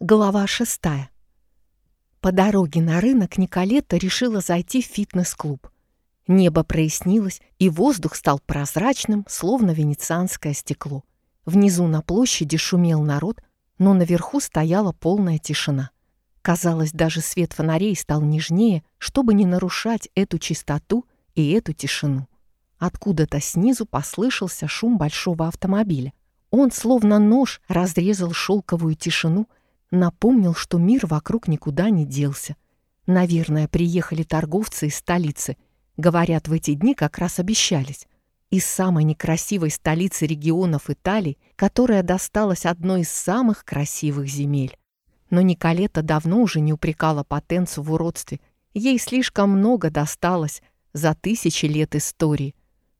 Глава шестая. По дороге на рынок Николетта решила зайти в фитнес-клуб. Небо прояснилось, и воздух стал прозрачным, словно венецианское стекло. Внизу на площади шумел народ, но наверху стояла полная тишина. Казалось, даже свет фонарей стал нежнее, чтобы не нарушать эту чистоту и эту тишину. Откуда-то снизу послышался шум большого автомобиля. Он, словно нож, разрезал шелковую тишину — Напомнил, что мир вокруг никуда не делся. Наверное, приехали торговцы из столицы. Говорят, в эти дни как раз обещались. Из самой некрасивой столицы регионов Италии, которая досталась одной из самых красивых земель. Но Николета давно уже не упрекала Потенцу в уродстве. Ей слишком много досталось за тысячи лет истории.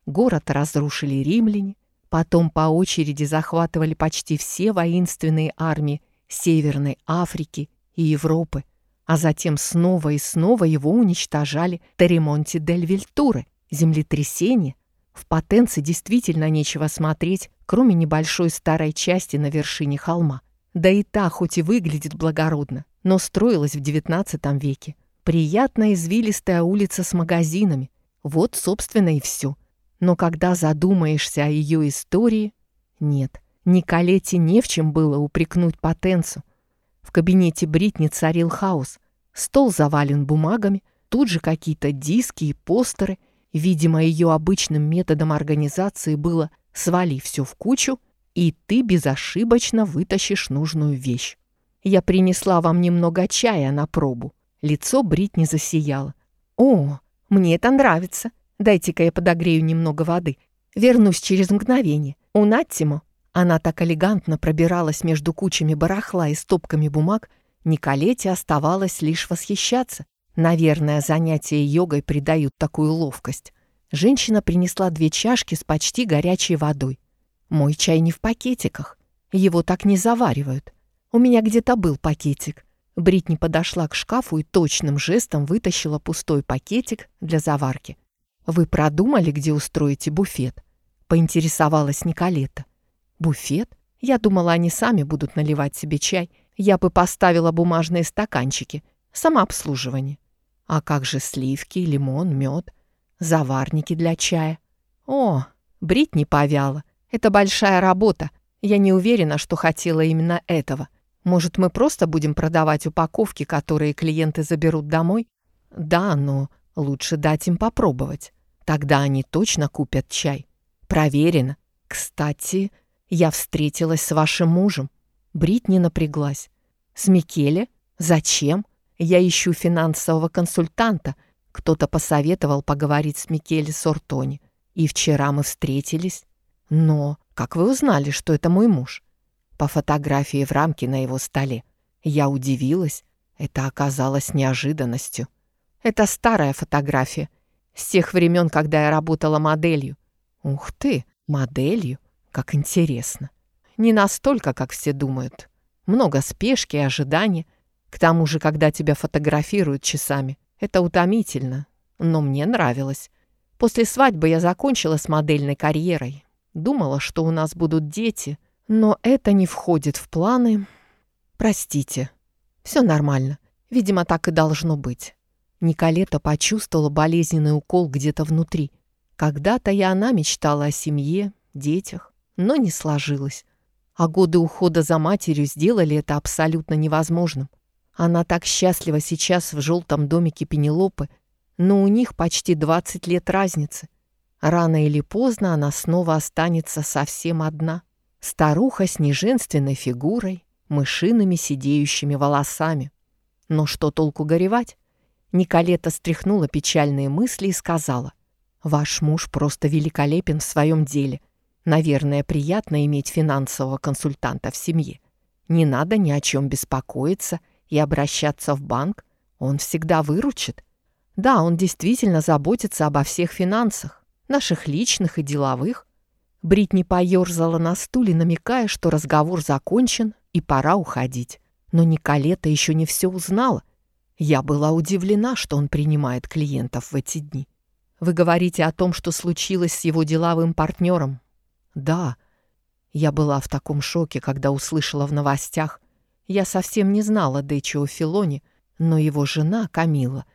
Город разрушили римляне, потом по очереди захватывали почти все воинственные армии Северной Африки и Европы, а затем снова и снова его уничтожали Теремонти дель Вильтуре, землетрясение. В Потенце действительно нечего смотреть, кроме небольшой старой части на вершине холма. Да и та, хоть и выглядит благородно, но строилась в XIX веке. Приятная извилистая улица с магазинами. Вот, собственно, и все. Но когда задумаешься о ее истории, нет – Николете не в чем было упрекнуть Потенцу. В кабинете Бритни царил хаос. Стол завален бумагами, тут же какие-то диски и постеры. Видимо, ее обычным методом организации было «свали все в кучу, и ты безошибочно вытащишь нужную вещь». Я принесла вам немного чая на пробу. Лицо Бритни засияло. «О, мне это нравится. Дайте-ка я подогрею немного воды. Вернусь через мгновение. У Наттимо она так элегантно пробиралась между кучами барахла и стопками бумаг, Николете оставалось лишь восхищаться. Наверное, занятия йогой придают такую ловкость. Женщина принесла две чашки с почти горячей водой. Мой чай не в пакетиках. Его так не заваривают. У меня где-то был пакетик. Бритни подошла к шкафу и точным жестом вытащила пустой пакетик для заварки. «Вы продумали, где устроите буфет?» — поинтересовалась Николета. Буфет? Я думала, они сами будут наливать себе чай. Я бы поставила бумажные стаканчики. Самообслуживание. А как же сливки, лимон, мед, заварники для чая? О, брить не повяла. Это большая работа. Я не уверена, что хотела именно этого. Может, мы просто будем продавать упаковки, которые клиенты заберут домой? Да, но лучше дать им попробовать. Тогда они точно купят чай. Проверено. Кстати, я встретилась с вашим мужем. Бритни напряглась. С Микеле? Зачем? Я ищу финансового консультанта. Кто-то посоветовал поговорить с Микеле Сортони. И вчера мы встретились. Но как вы узнали, что это мой муж? По фотографии в рамке на его столе. Я удивилась. Это оказалось неожиданностью. Это старая фотография. С тех времен, когда я работала моделью. Ух ты, моделью? Как интересно. Не настолько, как все думают. Много спешки и ожидания. К тому же, когда тебя фотографируют часами, это утомительно. Но мне нравилось. После свадьбы я закончила с модельной карьерой. Думала, что у нас будут дети, но это не входит в планы. Простите. Все нормально. Видимо, так и должно быть. Николета почувствовала болезненный укол где-то внутри. Когда-то и она мечтала о семье, детях но не сложилось. А годы ухода за матерью сделали это абсолютно невозможным. Она так счастлива сейчас в желтом домике Пенелопы, но у них почти 20 лет разницы. Рано или поздно она снова останется совсем одна. Старуха с неженственной фигурой, мышиными сидеющими волосами. Но что толку горевать? Николета стряхнула печальные мысли и сказала, «Ваш муж просто великолепен в своем деле. Наверное, приятно иметь финансового консультанта в семье. Не надо ни о чем беспокоиться и обращаться в банк. Он всегда выручит. Да, он действительно заботится обо всех финансах, наших личных и деловых. Бритни поёрзала на стуле, намекая, что разговор закончен и пора уходить. Но Николета еще не все узнала. Я была удивлена, что он принимает клиентов в эти дни. Вы говорите о том, что случилось с его деловым партнером, да, я была в таком шоке, когда услышала в новостях. Я совсем не знала Дечио Филони, но его жена Камила.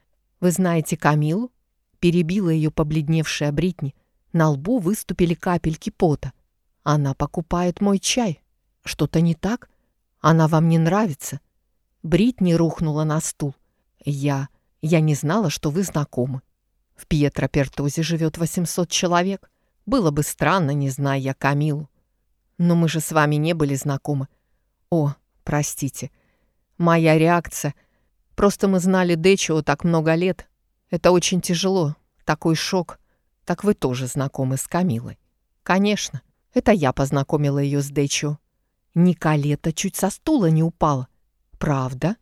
Вы знаете Камилу? Перебила ее побледневшая Бритни. На лбу выступили капельки пота. Она покупает мой чай. Что-то не так? Она вам не нравится? Бритни рухнула на стул. Я... Я не знала, что вы знакомы. В Пьетро Пертозе живет 800 человек. Было бы странно, не зная я Камилу. Но мы же с вами не были знакомы. О, простите. Моя реакция. Просто мы знали Дечио так много лет. Это очень тяжело. Такой шок. Так вы тоже знакомы с Камилой. Конечно. Это я познакомила ее с Дечио. Николета чуть со стула не упала. Правда?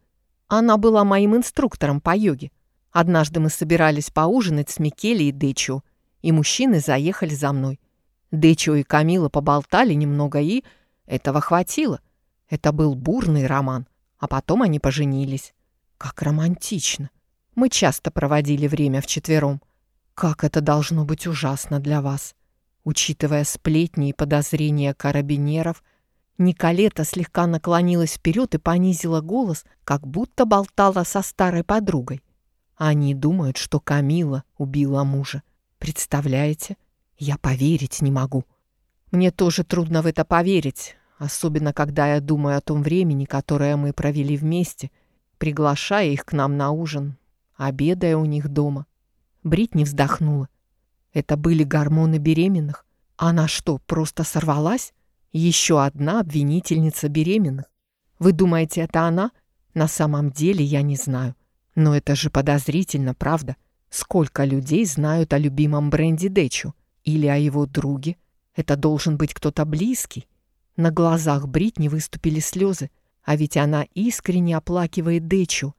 Она была моим инструктором по йоге. Однажды мы собирались поужинать с Микеле и Дечио, и мужчины заехали за мной. Дечио и Камила поболтали немного, и этого хватило. Это был бурный роман, а потом они поженились. Как романтично. Мы часто проводили время вчетвером. Как это должно быть ужасно для вас. Учитывая сплетни и подозрения карабинеров, Николета слегка наклонилась вперед и понизила голос, как будто болтала со старой подругой. Они думают, что Камила убила мужа. Представляете? Я поверить не могу. Мне тоже трудно в это поверить, особенно когда я думаю о том времени, которое мы провели вместе, приглашая их к нам на ужин, обедая у них дома. Бритни вздохнула. Это были гормоны беременных. Она что, просто сорвалась? Еще одна обвинительница беременных. Вы думаете, это она? На самом деле я не знаю. Но это же подозрительно, правда? Сколько людей знают о любимом бренде Дэчу? Или о его друге? Это должен быть кто-то близкий. На глазах Бритни выступили слезы, а ведь она искренне оплакивает Дэчу.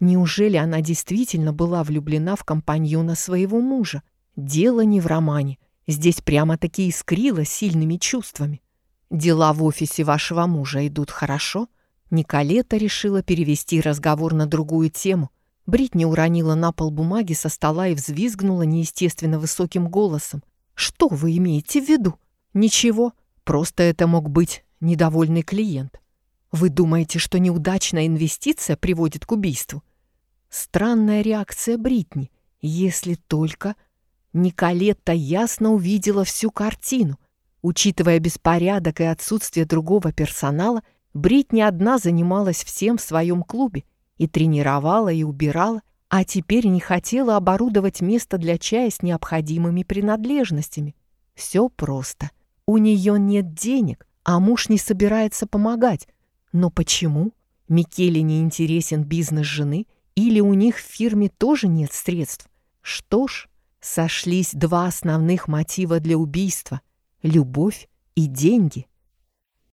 Неужели она действительно была влюблена в компаньона своего мужа? Дело не в романе. Здесь прямо-таки искрило сильными чувствами. Дела в офисе вашего мужа идут хорошо? Николета решила перевести разговор на другую тему. Бритни уронила на пол бумаги со стола и взвизгнула неестественно высоким голосом. «Что вы имеете в виду?» «Ничего, просто это мог быть недовольный клиент. Вы думаете, что неудачная инвестиция приводит к убийству?» Странная реакция Бритни, если только... Николетта ясно увидела всю картину — Учитывая беспорядок и отсутствие другого персонала, Бритни одна занималась всем в своем клубе и тренировала, и убирала, а теперь не хотела оборудовать место для чая с необходимыми принадлежностями. Все просто. У нее нет денег, а муж не собирается помогать. Но почему? Микеле не интересен бизнес жены или у них в фирме тоже нет средств? Что ж, сошлись два основных мотива для убийства любовь и деньги.